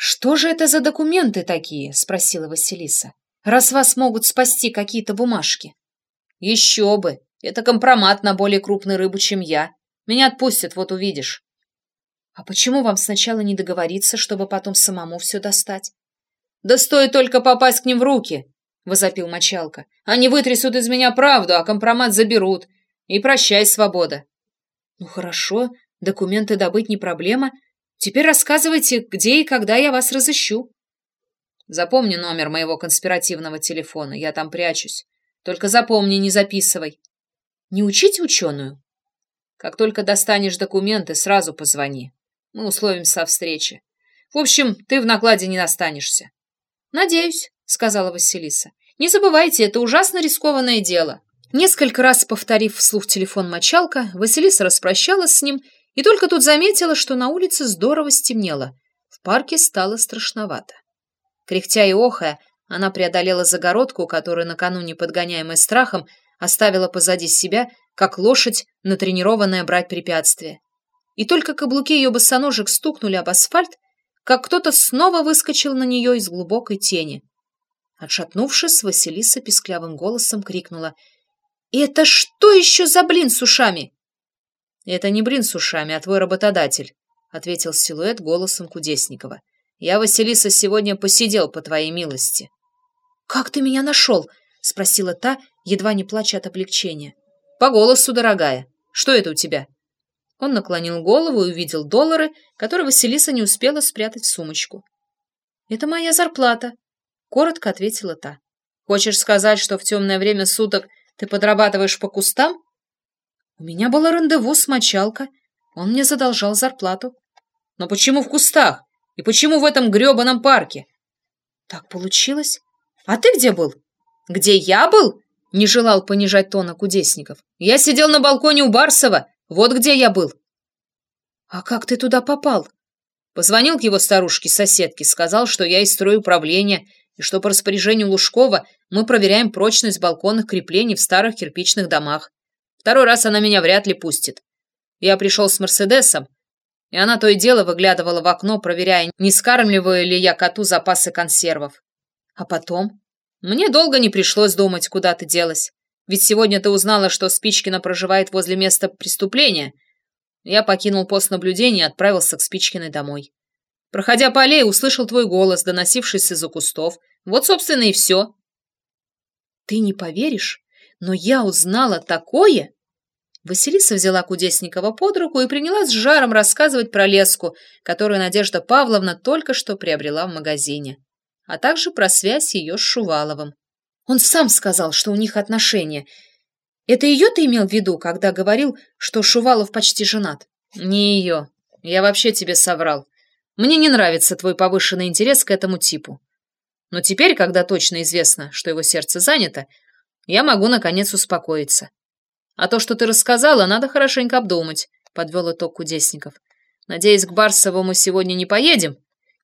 «Что же это за документы такие?» — спросила Василиса. «Раз вас могут спасти какие-то бумажки». «Еще бы! Это компромат на более крупную рыбу, чем я. Меня отпустят, вот увидишь». «А почему вам сначала не договориться, чтобы потом самому все достать?» «Да стоит только попасть к ним в руки!» — возопил Мочалка. «Они вытрясут из меня правду, а компромат заберут. И прощай, свобода». «Ну хорошо, документы добыть не проблема. Теперь рассказывайте, где и когда я вас разыщу». «Запомни номер моего конспиративного телефона, я там прячусь. Только запомни, не записывай». «Не учите ученую?» «Как только достанешь документы, сразу позвони. Мы условимся о встрече. В общем, ты в накладе не останешься». «Надеюсь», — сказала Василиса. «Не забывайте, это ужасно рискованное дело». Несколько раз повторив вслух телефон мочалка, Василиса распрощалась с ним и только тут заметила, что на улице здорово стемнело. В парке стало страшновато. Кряхтя и охая, она преодолела загородку, которую накануне подгоняемая страхом оставила позади себя, как лошадь, натренированная брать препятствия. И только каблуки ее босоножек стукнули об асфальт, как кто-то снова выскочил на нее из глубокой тени. Отшатнувшись, Василиса писклявым голосом крикнула «Это что еще за блин с ушами?» «Это не блин с ушами, а твой работодатель», — ответил силуэт голосом Кудесникова. «Я, Василиса, сегодня посидел по твоей милости». «Как ты меня нашел?» — спросила та, едва не плача от облегчения. «По голосу, дорогая. Что это у тебя?» Он наклонил голову и увидел доллары, которые Василиса не успела спрятать в сумочку. «Это моя зарплата», — коротко ответила та. «Хочешь сказать, что в темное время суток ты подрабатываешь по кустам?» «У меня было рандеву с мочалка. Он мне задолжал зарплату». «Но почему в кустах? И почему в этом гребаном парке?» «Так получилось. А ты где был?» «Где я был?» — не желал понижать тона Кудесников. «Я сидел на балконе у Барсова. Вот где я был». «А как ты туда попал?» Позвонил к его старушке-соседке, сказал, что я из стройуправления и что по распоряжению Лужкова мы проверяем прочность балконных креплений в старых кирпичных домах. Второй раз она меня вряд ли пустит. Я пришел с Мерседесом, и она то и дело выглядывала в окно, проверяя, не скармливаю ли я коту запасы консервов. А потом? Мне долго не пришлось думать, куда ты делась. Ведь сегодня ты узнала, что Спичкина проживает возле места преступления. Я покинул пост наблюдения и отправился к Спичкиной домой. Проходя по аллее, услышал твой голос, доносившийся из-за кустов. Вот, собственно, и все. Ты не поверишь, но я узнала такое. Василиса взяла Кудесникова под руку и принялась с жаром рассказывать про леску, которую Надежда Павловна только что приобрела в магазине а также про связь ее с Шуваловым. Он сам сказал, что у них отношения. Это ее ты имел в виду, когда говорил, что Шувалов почти женат? Не ее. Я вообще тебе соврал. Мне не нравится твой повышенный интерес к этому типу. Но теперь, когда точно известно, что его сердце занято, я могу, наконец, успокоиться. А то, что ты рассказала, надо хорошенько обдумать, — подвел итог Кудесников. Надеюсь, к Барсову мы сегодня не поедем?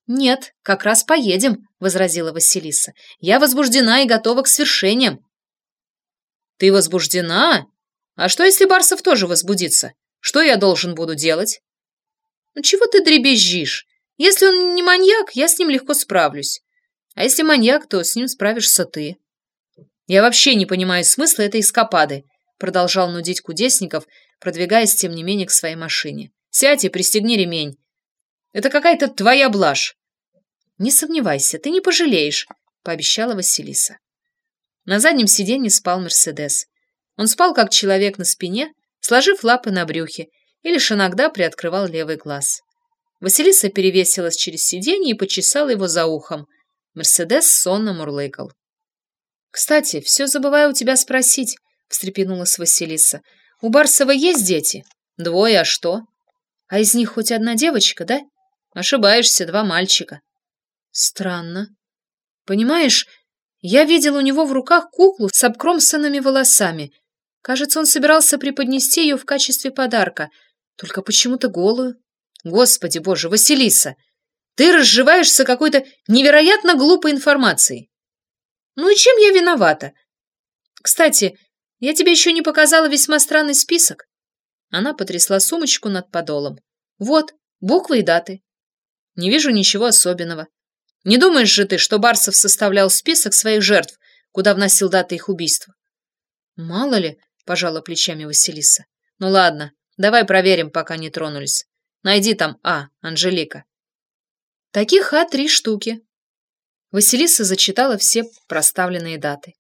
«Нет, как раз поедем», — возразила Василиса. «Я возбуждена и готова к свершениям». «Ты возбуждена? А что, если Барсов тоже возбудится? Что я должен буду делать?» «Ну чего ты дребезжишь? Если он не маньяк, я с ним легко справлюсь. А если маньяк, то с ним справишься ты». «Я вообще не понимаю смысла этой эскапады», — продолжал нудить Кудесников, продвигаясь, тем не менее, к своей машине. «Сядь и пристегни ремень. Это какая-то твоя блажь. Не сомневайся, ты не пожалеешь, пообещала Василиса. На заднем сиденье спал Мерседес. Он спал как человек на спине, сложив лапы на брюхе, и лишь иногда приоткрывал левый глаз. Василиса перевесилась через сиденье и почесала его за ухом. Мерседес сонно мурлыкал. «Кстати, все забываю у тебя спросить», — встрепенулась Василиса. «У Барсова есть дети?» «Двое, а что?» «А из них хоть одна девочка, да?» Ошибаешься, два мальчика. Странно. Понимаешь, я видел у него в руках куклу с обкромсанными волосами. Кажется, он собирался преподнести ее в качестве подарка, только почему-то голую. Господи боже, Василиса, ты разживаешься какой-то невероятно глупой информацией. Ну и чем я виновата? Кстати, я тебе еще не показала весьма странный список. Она потрясла сумочку над подолом. Вот, буквы и даты. Не вижу ничего особенного. Не думаешь же ты, что Барсов составлял список своих жертв, куда вносил даты их убийства? Мало ли, пожала плечами Василиса. Ну ладно, давай проверим, пока не тронулись. Найди там А, Анжелика. Таких А три штуки. Василиса зачитала все проставленные даты.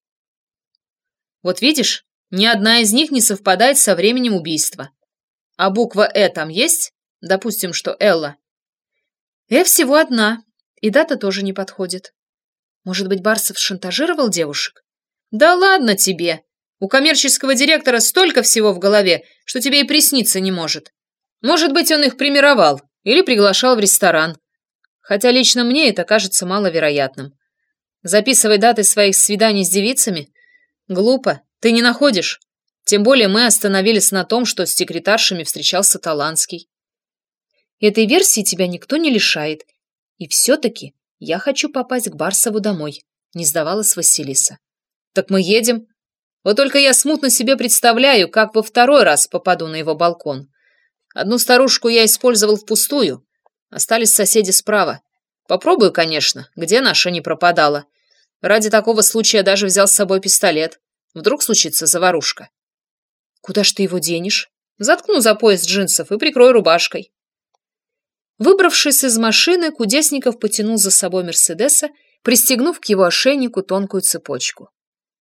Вот видишь, ни одна из них не совпадает со временем убийства. А буква «Э» там есть? Допустим, что Элла. «Э» всего одна, и дата тоже не подходит. Может быть, Барсов шантажировал девушек? Да ладно тебе! У коммерческого директора столько всего в голове, что тебе и присниться не может. Может быть, он их примировал или приглашал в ресторан. Хотя лично мне это кажется маловероятным. Записывай даты своих свиданий с девицами? Глупо. Ты не находишь? Тем более мы остановились на том, что с секретаршами встречался Таланский. Этой версии тебя никто не лишает. И все-таки я хочу попасть к Барсову домой, не сдавалась Василиса. Так мы едем. Вот только я смутно себе представляю, как во второй раз попаду на его балкон. Одну старушку я использовал впустую. Остались соседи справа. Попробую, конечно, где наша не пропадала. Ради такого случая даже взял с собой пистолет. Вдруг случится заварушка. Куда ж ты его денешь? Заткну за пояс джинсов и прикрою рубашкой. Выбравшись из машины, Кудесников потянул за собой Мерседеса, пристегнув к его ошейнику тонкую цепочку.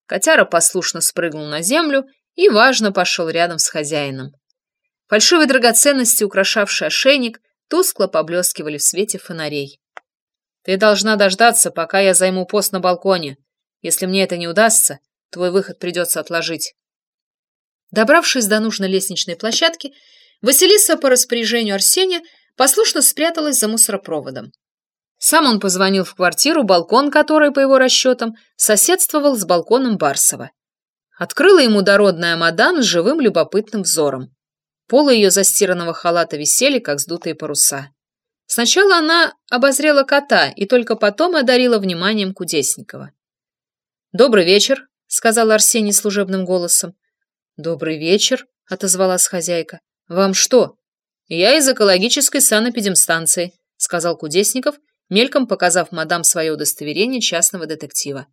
Котяра послушно спрыгнул на землю и, важно, пошел рядом с хозяином. Фальшивые драгоценности, украшавшие ошейник, тускло поблескивали в свете фонарей. «Ты должна дождаться, пока я займу пост на балконе. Если мне это не удастся, твой выход придется отложить». Добравшись до нужной лестничной площадки, Василиса по распоряжению Арсения послушно спряталась за мусоропроводом. Сам он позвонил в квартиру, балкон которой, по его расчетам, соседствовал с балконом Барсова. Открыла ему дородная мадам с живым любопытным взором. Полы ее застиранного халата висели, как сдутые паруса. Сначала она обозрела кота и только потом одарила вниманием Кудесникова. «Добрый вечер», — сказал Арсений служебным голосом. «Добрый вечер», — отозвалась хозяйка. «Вам что?» «Я из экологической санэпидемстанции», — сказал Кудесников, мельком показав мадам свое удостоверение частного детектива.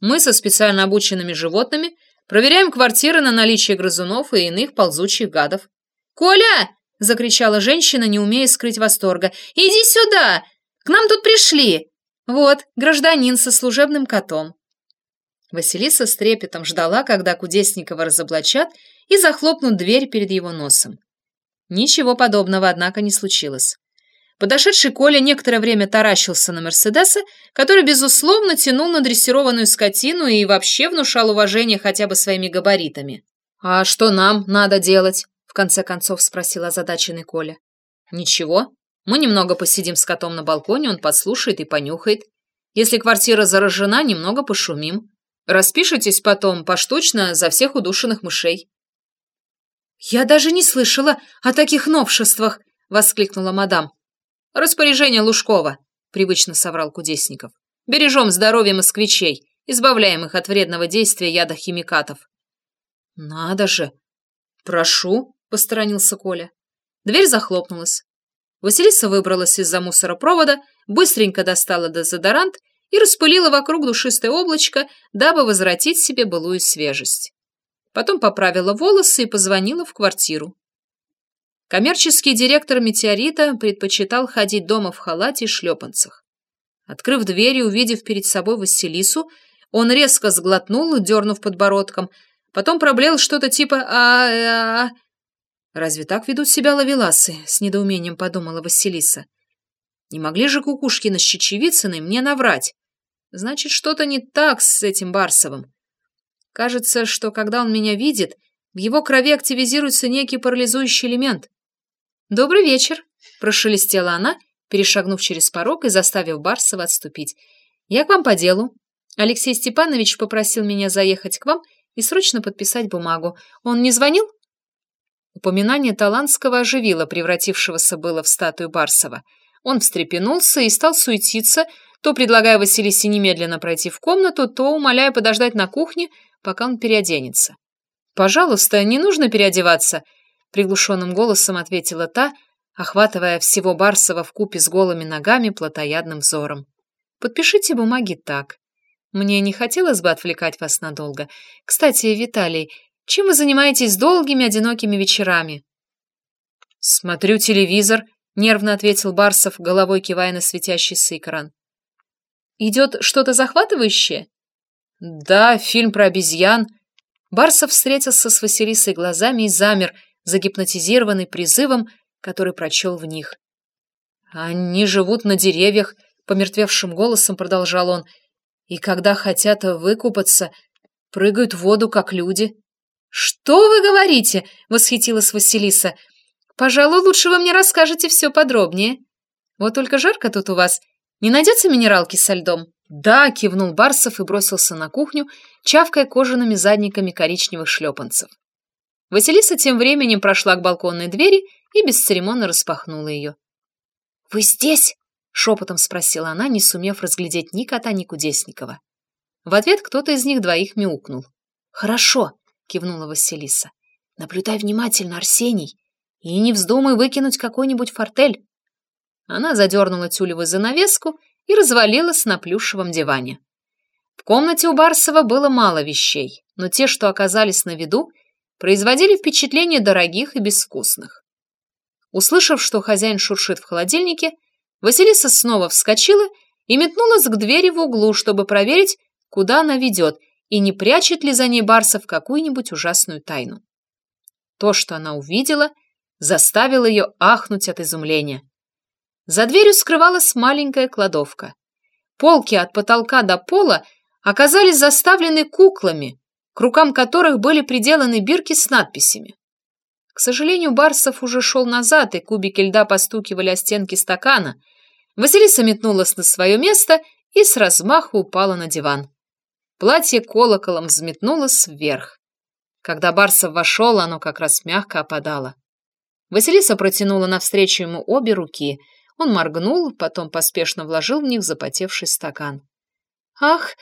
«Мы со специально обученными животными проверяем квартиры на наличие грызунов и иных ползучих гадов». «Коля!» — закричала женщина, не умея скрыть восторга. «Иди сюда! К нам тут пришли!» «Вот, гражданин со служебным котом». Василиса с трепетом ждала, когда Кудесникова разоблачат и захлопнут дверь перед его носом. Ничего подобного, однако, не случилось. Подошедший Коля некоторое время таращился на Мерседеса, который, безусловно, тянул на дрессированную скотину и вообще внушал уважение хотя бы своими габаритами. «А что нам надо делать?» — конце концов спросил озадаченный Коля. «Ничего. Мы немного посидим с котом на балконе, он подслушает и понюхает. Если квартира заражена, немного пошумим. Распишитесь потом поштучно за всех удушенных мышей. «Я даже не слышала о таких новшествах!» — воскликнула мадам. «Распоряжение Лужкова», — привычно соврал Кудесников. «Бережем здоровье москвичей, избавляем их от вредного действия яда химикатов». «Надо же!» «Прошу», — посторонился Коля. Дверь захлопнулась. Василиса выбралась из-за мусоропровода, быстренько достала дезодорант и распылила вокруг душистое облачко, дабы возвратить себе былую свежесть. Потом поправила волосы и позвонила в квартиру. Коммерческий директор «Метеорита» предпочитал ходить дома в халате и шлепанцах. Открыв дверь и увидев перед собой Василису, он резко сглотнул, дернув подбородком, потом проблеял что-то типа а, а, а «Разве так ведут себя ловеласы?» — с недоумением подумала Василиса. «Не могли же Кукушкина с Чечевицыной мне наврать? Значит, что-то не так с этим Барсовым. Кажется, что когда он меня видит, в его крови активизируется некий парализующий элемент. «Добрый вечер», — прошелестела она, перешагнув через порог и заставив Барсова отступить. «Я к вам по делу. Алексей Степанович попросил меня заехать к вам и срочно подписать бумагу. Он не звонил?» Упоминание Талантского оживило превратившегося было в статую Барсова. Он встрепенулся и стал суетиться, то предлагая Василисе немедленно пройти в комнату, то умоляя подождать на кухне, пока он переоденется. «Пожалуйста, не нужно переодеваться», — приглушенным голосом ответила та, охватывая всего Барсова в купе с голыми ногами плотоядным взором. «Подпишите бумаги так. Мне не хотелось бы отвлекать вас надолго. Кстати, Виталий, чем вы занимаетесь долгими одинокими вечерами?» «Смотрю телевизор», — нервно ответил Барсов, головой кивая на светящийся экран. «Идет что-то захватывающее?» «Да, фильм про обезьян». Барсов встретился с Василисой глазами и замер, загипнотизированный призывом, который прочел в них. «Они живут на деревьях», — помертвевшим голосом продолжал он, «и когда хотят выкупаться, прыгают в воду, как люди». «Что вы говорите?» — восхитилась Василиса. «Пожалуй, лучше вы мне расскажете все подробнее. Вот только жарко тут у вас. Не найдется минералки со льдом?» «Да», — кивнул Барсов и бросился на кухню, чавкая кожаными задниками коричневых шлепанцев. Василиса тем временем прошла к балконной двери и бесцеремонно распахнула ее. «Вы здесь?» — шепотом спросила она, не сумев разглядеть ни кота, ни Кудесникова. В ответ кто-то из них двоих мяукнул. «Хорошо», — кивнула Василиса. «Наблюдай внимательно, Арсений, и не вздумай выкинуть какой-нибудь фортель». Она задернула тюлевую занавеску и развалилась на плюшевом диване. В комнате у Барсова было мало вещей, но те, что оказались на виду, производили впечатление дорогих и безвкусных. Услышав, что хозяин шуршит в холодильнике, Василиса снова вскочила и метнулась к двери в углу, чтобы проверить, куда она ведет, и не прячет ли за ней Барсов какую-нибудь ужасную тайну. То, что она увидела, заставило ее ахнуть от изумления. За дверью скрывалась маленькая кладовка. Полки от потолка до пола оказались заставлены куклами, к рукам которых были приделаны бирки с надписями. К сожалению, Барсов уже шел назад, и кубики льда постукивали о стенки стакана. Василиса метнулась на свое место и с размаху упала на диван. Платье колоколом взметнулось вверх. Когда Барсов вошел, оно как раз мягко опадало. Василиса протянула навстречу ему обе руки — он моргнул, потом поспешно вложил в них запотевший стакан. «Ах,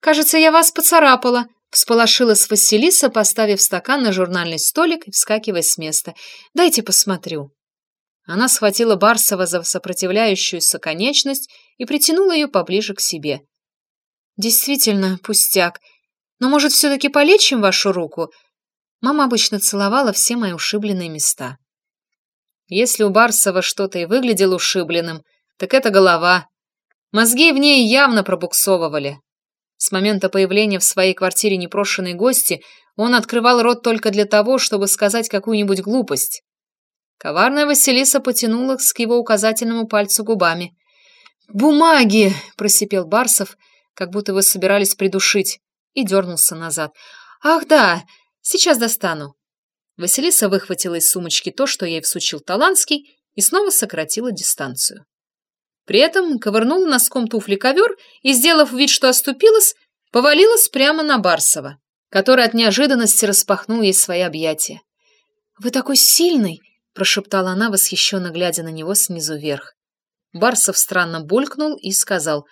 кажется, я вас поцарапала!» — всполошилась Василиса, поставив стакан на журнальный столик и вскакивая с места. «Дайте посмотрю». Она схватила Барсова за сопротивляющуюся конечность и притянула ее поближе к себе. «Действительно, пустяк. Но, может, все-таки полечим вашу руку?» Мама обычно целовала все мои ушибленные места. Если у Барсова что-то и выглядело ушибленным, так это голова. Мозги в ней явно пробуксовывали. С момента появления в своей квартире непрошенной гости он открывал рот только для того, чтобы сказать какую-нибудь глупость. Коварная Василиса потянула к его указательному пальцу губами. «Бумаги!» — просипел Барсов, как будто вы собирались придушить, и дернулся назад. «Ах да, сейчас достану». Василиса выхватила из сумочки то, что ей всучил Таланский, и снова сократила дистанцию. При этом ковырнула носком туфли ковер и, сделав вид, что оступилась, повалилась прямо на Барсова, который от неожиданности распахнул ей свои объятия. «Вы такой сильный!» — прошептала она, восхищенно глядя на него снизу вверх. Барсов странно булькнул и сказал,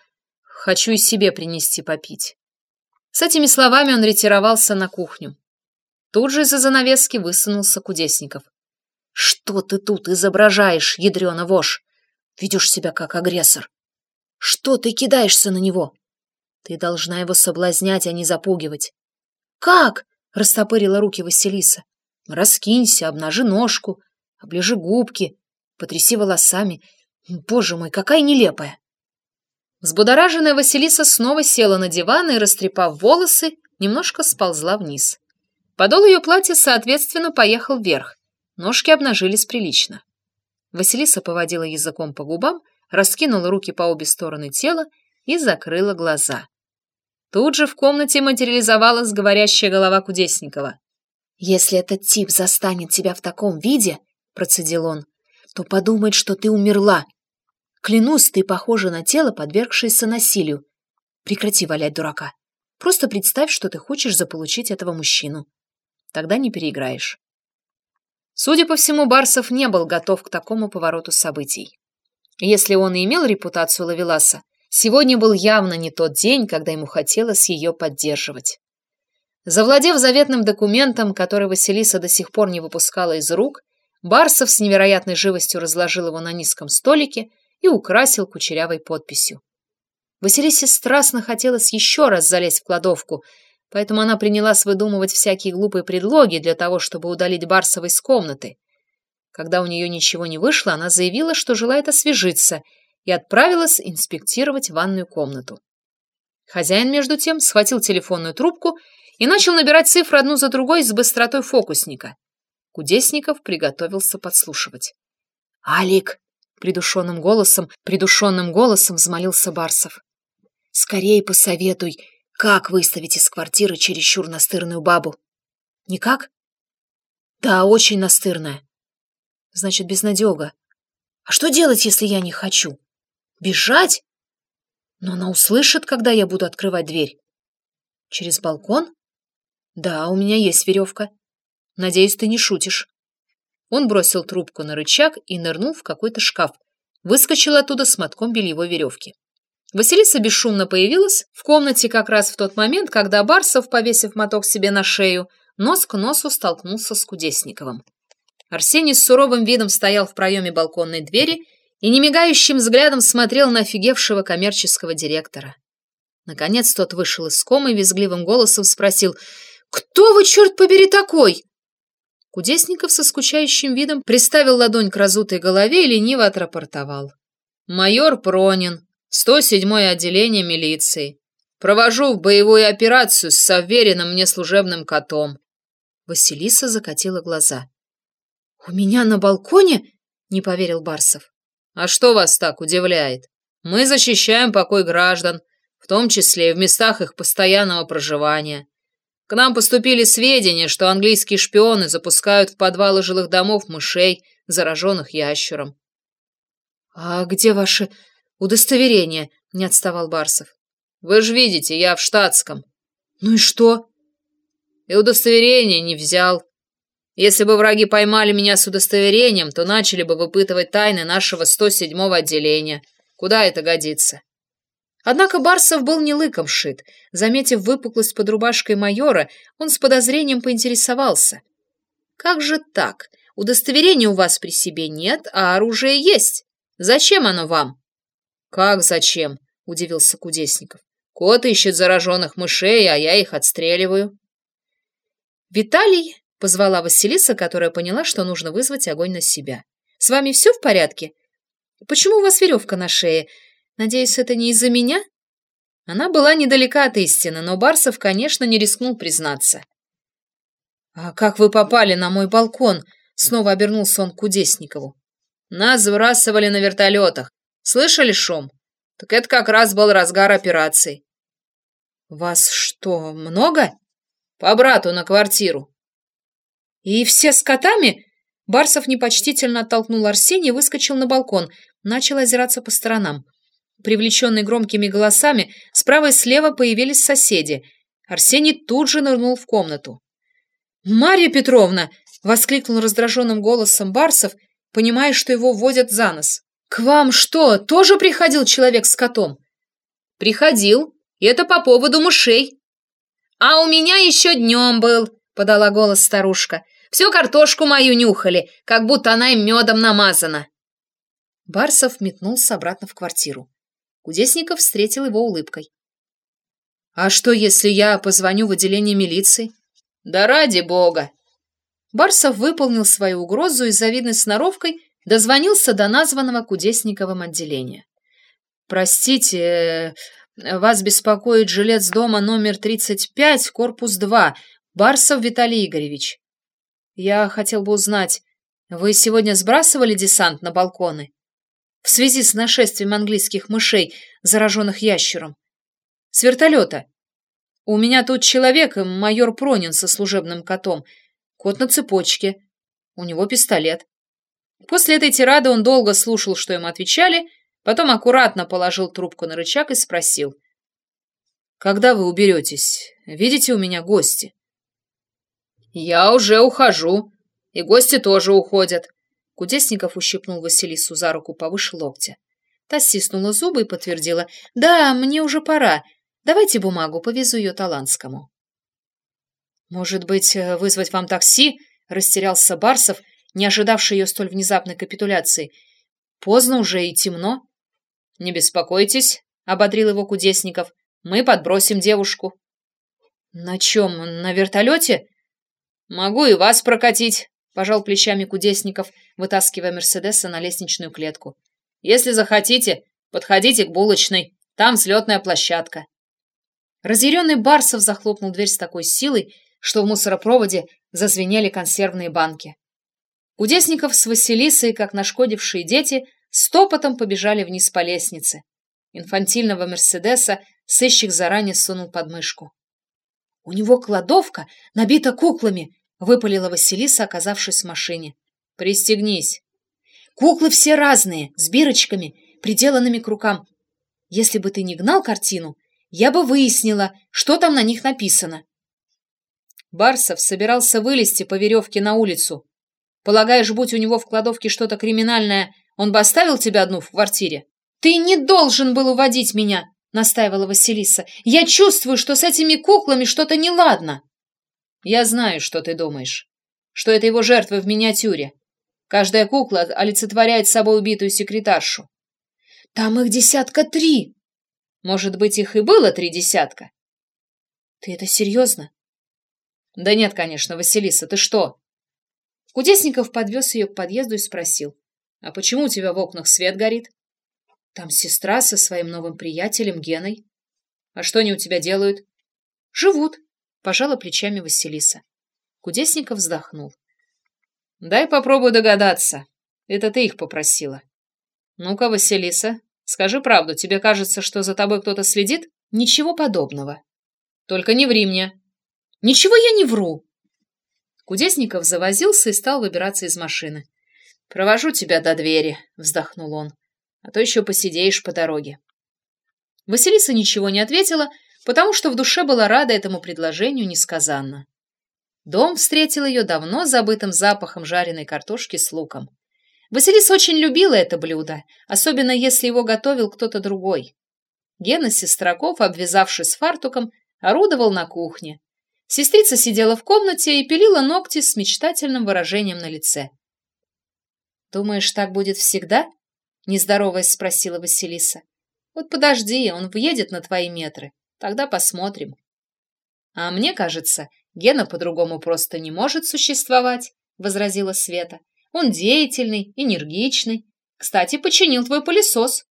«Хочу и себе принести попить». С этими словами он ретировался на кухню. Тут же из-за занавески высунулся Кудесников. «Что ты тут изображаешь, ядрёна вошь? Ведешь себя как агрессор. Что ты кидаешься на него? Ты должна его соблазнять, а не запугивать». «Как?» — растопырила руки Василиса. «Раскинься, обнажи ножку, оближи губки, потряси волосами. Боже мой, какая нелепая!» Взбудораженная Василиса снова села на диван и, растрепав волосы, немножко сползла вниз. Подол ее платья, соответственно, поехал вверх. Ножки обнажились прилично. Василиса поводила языком по губам, раскинула руки по обе стороны тела и закрыла глаза. Тут же в комнате материализовалась говорящая голова Кудесникова. «Если этот тип застанет тебя в таком виде, — процедил он, — то подумает, что ты умерла. Клянусь, ты похожа на тело, подвергшееся насилию. Прекрати валять дурака. Просто представь, что ты хочешь заполучить этого мужчину. Тогда не переиграешь. Судя по всему, Барсов не был готов к такому повороту событий. Если он и имел репутацию Лавеласа, сегодня был явно не тот день, когда ему хотелось ее поддерживать. Завладев заветным документом, который Василиса до сих пор не выпускала из рук, Барсов с невероятной живостью разложил его на низком столике и украсил кучерявой подписью. Василисе страстно хотелось еще раз залезть в кладовку, поэтому она принялась выдумывать всякие глупые предлоги для того, чтобы удалить Барсова из комнаты. Когда у нее ничего не вышло, она заявила, что желает освежиться, и отправилась инспектировать ванную комнату. Хозяин, между тем, схватил телефонную трубку и начал набирать цифры одну за другой с быстротой фокусника. Кудесников приготовился подслушивать. «Алик!» — придушенным голосом, придушенным голосом взмолился Барсов. «Скорее посоветуй, как выставить из квартиры чересчур настырную бабу?» «Никак?» «Да, очень настырная». «Значит, безнадега. А что делать, если я не хочу? Бежать? Но она услышит, когда я буду открывать дверь. Через балкон? Да, у меня есть веревка. Надеюсь, ты не шутишь. Он бросил трубку на рычаг и нырнул в какой-то шкаф. Выскочил оттуда с мотком бельевой веревки. Василиса бесшумно появилась в комнате как раз в тот момент, когда Барсов, повесив моток себе на шею, нос к носу столкнулся с Кудесниковым. Арсений с суровым видом стоял в проеме балконной двери и немигающим взглядом смотрел на офигевшего коммерческого директора. Наконец тот вышел из комы и визгливым голосом спросил «Кто вы, черт побери, такой?» Кудесников со скучающим видом приставил ладонь к разутой голове и лениво отрапортовал. «Майор Пронин, 107-е отделение милиции. Провожу в боевую операцию с соверенным мне служебным котом». Василиса закатила глаза. «У меня на балконе?» — не поверил Барсов. «А что вас так удивляет? Мы защищаем покой граждан, в том числе и в местах их постоянного проживания. К нам поступили сведения, что английские шпионы запускают в подвалы жилых домов мышей, зараженных ящером. — А где ваше удостоверение? — не отставал Барсов. — Вы же видите, я в штатском. — Ну и что? — И удостоверение не взял. Если бы враги поймали меня с удостоверением, то начали бы выпытывать тайны нашего 107-го отделения. Куда это годится? Однако Барсов был не лыком шит. Заметив выпуклость под рубашкой майора, он с подозрением поинтересовался. «Как же так? Удостоверения у вас при себе нет, а оружие есть. Зачем оно вам?» «Как зачем?» — удивился Кудесников. «Кот ищет зараженных мышей, а я их отстреливаю». «Виталий», — позвала Василиса, которая поняла, что нужно вызвать огонь на себя. «С вами все в порядке? Почему у вас веревка на шее? Надеюсь, это не из-за меня?» Она была недалека от истины, но Барсов, конечно, не рискнул признаться. «А как вы попали на мой балкон?» — снова обернулся он к Кудесникову. «Нас сбрасывали на вертолетах. Слышали шум? Так это как раз был разгар операции». «Вас что, много?» «По брату на квартиру». «И все с котами?» Барсов непочтительно оттолкнул Арсения выскочил на балкон, начал озираться по сторонам. Привлеченный громкими голосами, справа и слева появились соседи. Арсений тут же нырнул в комнату. «Марья Петровна!» — воскликнул раздраженным голосом Барсов, понимая, что его водят за нос. «К вам что, тоже приходил человек с котом?» «Приходил. И это по поводу мышей». «А у меня еще днем был», — подала голос старушка. «Всю картошку мою нюхали, как будто она им медом намазана». Барсов метнулся обратно в квартиру. Кудесников встретил его улыбкой. «А что, если я позвоню в отделение милиции?» «Да ради бога!» Барсов выполнил свою угрозу и завидной сноровкой дозвонился до названного Кудесниковым отделения. «Простите, вас беспокоит жилец дома номер 35, корпус 2, Барсов Виталий Игоревич. Я хотел бы узнать, вы сегодня сбрасывали десант на балконы?» В связи с нашествием английских мышей, зараженных ящером. С вертолета. У меня тут человек, майор Пронин со служебным котом. Кот на цепочке. У него пистолет. После этой тирады он долго слушал, что ему отвечали, потом аккуратно положил трубку на рычаг и спросил. «Когда вы уберетесь? Видите, у меня гости?» «Я уже ухожу, и гости тоже уходят. Кудесников ущипнул Василису за руку повыше локтя. Та стиснула зубы и подтвердила. «Да, мне уже пора. Давайте бумагу, повезу ее Таланскому». «Может быть, э, вызвать вам такси?» — растерялся Барсов, не ожидавший ее столь внезапной капитуляции. «Поздно уже и темно». «Не беспокойтесь», — ободрил его Кудесников. «Мы подбросим девушку». «На чем? На вертолете?» «Могу и вас прокатить», — пожал плечами Кудесников, вытаскивая Мерседеса на лестничную клетку. «Если захотите, подходите к булочной. Там взлетная площадка». Разъяренный Барсов захлопнул дверь с такой силой, что в мусоропроводе зазвенели консервные банки. Кудесников с Василисой, как нашкодившие дети, стопотом побежали вниз по лестнице. Инфантильного Мерседеса сыщик заранее сунул под мышку. «У него кладовка набита куклами», — выпалила Василиса, оказавшись в машине. «Пристегнись». «Куклы все разные, с бирочками, приделанными к рукам. Если бы ты не гнал картину, я бы выяснила, что там на них написано». Барсов собирался вылезти по веревке на улицу. Полагаешь, будь у него в кладовке что-то криминальное, он бы оставил тебя одну в квартире? Ты не должен был уводить меня, настаивала Василиса. Я чувствую, что с этими куклами что-то неладно. Я знаю, что ты думаешь. Что это его жертвы в миниатюре. Каждая кукла олицетворяет собой убитую секретаршу. Там их десятка три. Может быть, их и было три десятка. Ты это серьезно? Да нет, конечно, Василиса, ты что? Кудесников подвез ее к подъезду и спросил. А почему у тебя в окнах свет горит? Там сестра со своим новым приятелем Геной. А что они у тебя делают? Живут, пожала плечами Василиса. Кудесников вздохнул. Дай попробую догадаться. Это ты их попросила. Ну-ка, Василиса, скажи правду, тебе кажется, что за тобой кто-то следит? Ничего подобного. Только не ври мне. Ничего я не вру. Кудесников завозился и стал выбираться из машины. «Провожу тебя до двери», — вздохнул он. «А то еще посидеешь по дороге». Василиса ничего не ответила, потому что в душе была рада этому предложению несказанно. Дом встретил ее давно забытым запахом жареной картошки с луком. Василиса очень любила это блюдо, особенно если его готовил кто-то другой. Гена Сестраков, обвязавшись фартуком, орудовал на кухне, Сестрица сидела в комнате и пилила ногти с мечтательным выражением на лице. «Думаешь, так будет всегда?» — нездороваясь спросила Василиса. «Вот подожди, он въедет на твои метры. Тогда посмотрим». «А мне кажется, Гена по-другому просто не может существовать», — возразила Света. «Он деятельный, энергичный. Кстати, починил твой пылесос».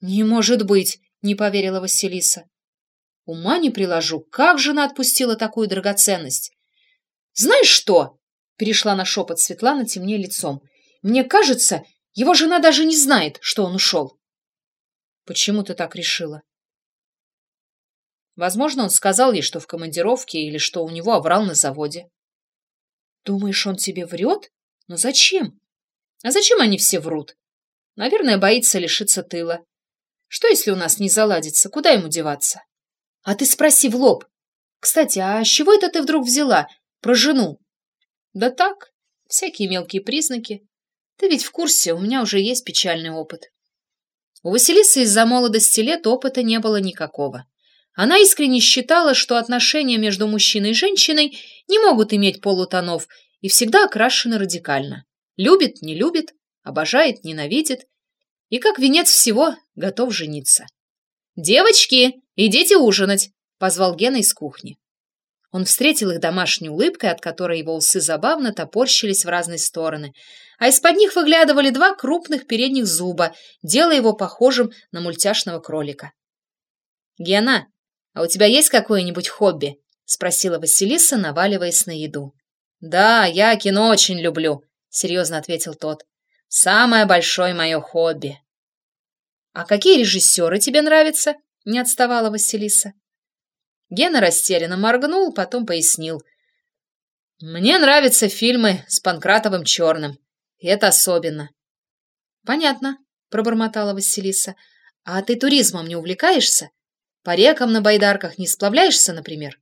«Не может быть», — не поверила Василиса. Ума не приложу, как жена отпустила такую драгоценность. «Знаешь что?» — перешла на шепот Светлана темнее лицом. «Мне кажется, его жена даже не знает, что он ушел». «Почему ты так решила?» Возможно, он сказал ей, что в командировке или что у него оврал на заводе. «Думаешь, он тебе врет? Но зачем?» «А зачем они все врут? Наверное, боится лишиться тыла. Что, если у нас не заладится? Куда ему деваться?» А ты спроси в лоб. Кстати, а с чего это ты вдруг взяла? Про жену? Да так, всякие мелкие признаки. Ты ведь в курсе, у меня уже есть печальный опыт. У Василисы из-за молодости лет опыта не было никакого. Она искренне считала, что отношения между мужчиной и женщиной не могут иметь полутонов и всегда окрашены радикально. Любит, не любит, обожает, ненавидит и, как венец всего, готов жениться. «Девочки, идите ужинать!» — позвал Гена из кухни. Он встретил их домашней улыбкой, от которой его усы забавно топорщились в разные стороны, а из-под них выглядывали два крупных передних зуба, делая его похожим на мультяшного кролика. «Гена, а у тебя есть какое-нибудь хобби?» — спросила Василиса, наваливаясь на еду. «Да, я кино очень люблю», — серьезно ответил тот. «Самое большое мое хобби». «А какие режиссеры тебе нравятся?» — не отставала Василиса. Гена растерянно моргнул, потом пояснил. «Мне нравятся фильмы с Панкратовым Черным. И это особенно». «Понятно», — пробормотала Василиса. «А ты туризмом не увлекаешься? По рекам на байдарках не сплавляешься, например?»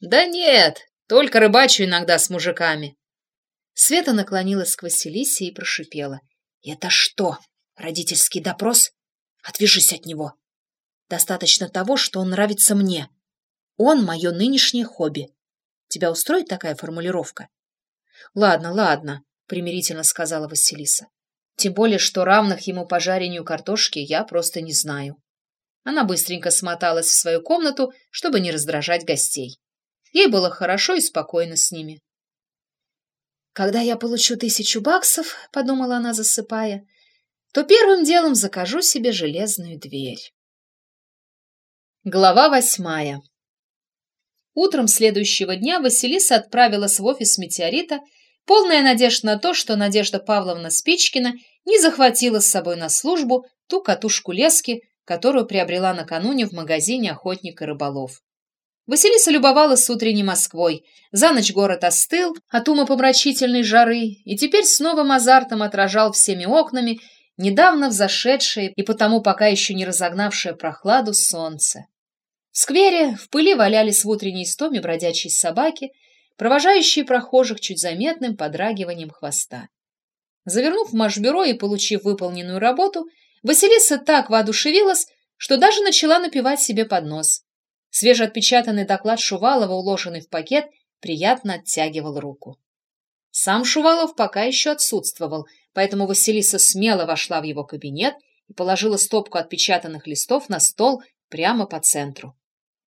«Да нет, только рыбачу иногда с мужиками». Света наклонилась к Василисе и прошипела. «Это что, родительский допрос?» Отвяжись от него. Достаточно того, что он нравится мне. Он — мое нынешнее хобби. Тебя устроит такая формулировка? Ладно, ладно, — примирительно сказала Василиса. «Тем более, что равных ему по жарению картошки я просто не знаю». Она быстренько смоталась в свою комнату, чтобы не раздражать гостей. Ей было хорошо и спокойно с ними. «Когда я получу тысячу баксов, — подумала она, засыпая, — то первым делом закажу себе железную дверь». Глава восьмая Утром следующего дня Василиса отправилась в офис «Метеорита», полная надежда на то, что Надежда Павловна Спичкина не захватила с собой на службу ту катушку лески, которую приобрела накануне в магазине «Охотник и рыболов». Василиса любовалась утренней Москвой. За ночь город остыл от умопомрачительной жары и теперь с новым азартом отражал всеми окнами недавно взошедшее и потому пока еще не разогнавшее прохладу солнце. В сквере в пыли валялись в утренней стоме бродячие собаки, провожающие прохожих чуть заметным подрагиванием хвоста. Завернув в машбюро и получив выполненную работу, Василиса так воодушевилась, что даже начала напевать себе под нос. Свежеотпечатанный доклад Шувалова, уложенный в пакет, приятно оттягивал руку. Сам Шувалов пока еще отсутствовал, поэтому Василиса смело вошла в его кабинет и положила стопку отпечатанных листов на стол прямо по центру.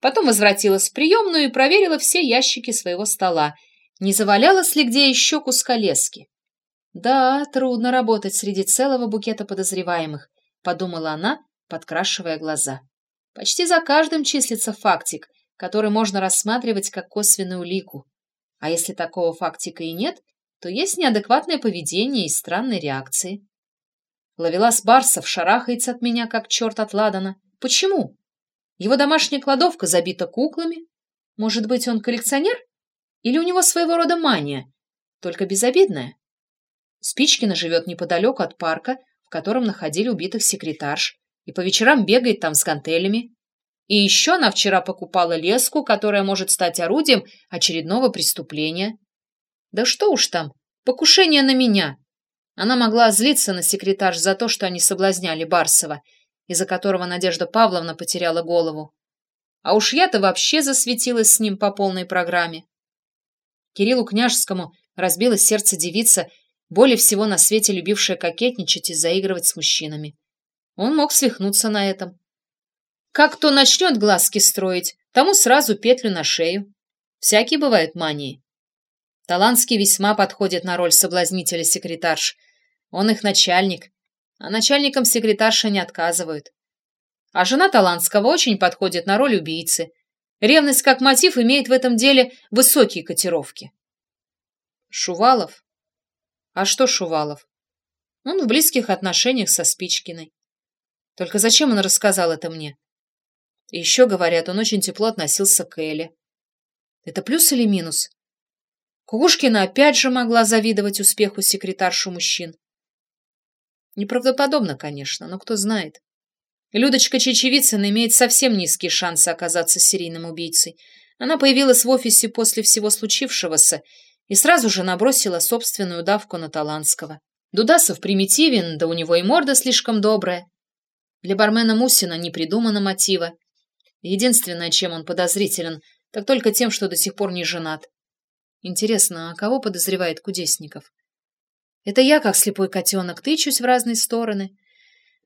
Потом возвратилась в приемную и проверила все ящики своего стола, не завалялось ли где еще куска лески. Да, трудно работать среди целого букета подозреваемых, подумала она, подкрашивая глаза. Почти за каждым числится фактик, который можно рассматривать как косвенную улику. А если такого фактика и нет, то есть неадекватное поведение и странные реакции. Ловелас Барсов шарахается от меня, как черт от Ладана. Почему? Его домашняя кладовка забита куклами. Может быть, он коллекционер? Или у него своего рода мания, только безобидная? Спичкина живет неподалеку от парка, в котором находили убитых секретарш, и по вечерам бегает там с гантелями. И еще она вчера покупала леску, которая может стать орудием очередного преступления. Да что уж там, покушение на меня. Она могла злиться на секретарш за то, что они соблазняли Барсова — из-за которого Надежда Павловна потеряла голову. А уж я-то вообще засветилась с ним по полной программе. Кириллу Княжскому разбилось сердце девица, более всего на свете любившая кокетничать и заигрывать с мужчинами. Он мог свихнуться на этом. Как кто начнет глазки строить, тому сразу петлю на шею. Всякие бывают мании. Таланский весьма подходит на роль соблазнителя-секретарш. Он их начальник, а начальникам секретарша не отказывают. А жена Таланского очень подходит на роль убийцы. Ревность как мотив имеет в этом деле высокие котировки. Шувалов? А что Шувалов? Он в близких отношениях со Спичкиной. Только зачем он рассказал это мне? Еще, говорят, он очень тепло относился к Эле. Это плюс или минус? Кукушкина опять же могла завидовать успеху секретаршу мужчин. Неправдоподобно, конечно, но кто знает. Людочка Чечевицына имеет совсем низкие шансы оказаться серийным убийцей. Она появилась в офисе после всего случившегося и сразу же набросила собственную давку на Таланского. Дудасов примитивен, да у него и морда слишком добрая. Для бармена Мусина не придумано мотива. Единственное, чем он подозрителен, так только тем, что до сих пор не женат. Интересно, а кого подозревает Кудесников? Это я, как слепой котенок, тычусь в разные стороны.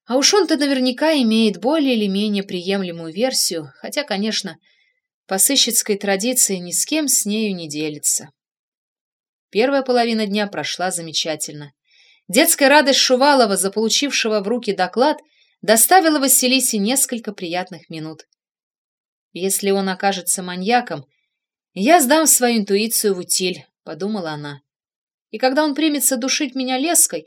А уж он-то наверняка имеет более или менее приемлемую версию, хотя, конечно, по сыщицкой традиции ни с кем с нею не делится. Первая половина дня прошла замечательно. Детская радость Шувалова, заполучившего в руки доклад, доставила Василисе несколько приятных минут. «Если он окажется маньяком, я сдам свою интуицию в утиль», — подумала она и когда он примется душить меня леской,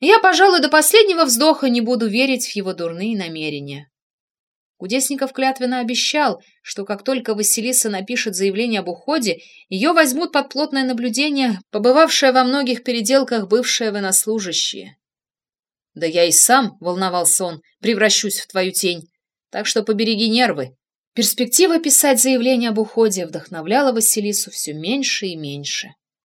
я, пожалуй, до последнего вздоха не буду верить в его дурные намерения. Кудесников клятвенно обещал, что как только Василиса напишет заявление об уходе, ее возьмут под плотное наблюдение, побывавшая во многих переделках бывшая военнослужащие. «Да я и сам, — волновался он, — превращусь в твою тень, так что побереги нервы». Перспектива писать заявление об уходе вдохновляла Василису все меньше и меньше.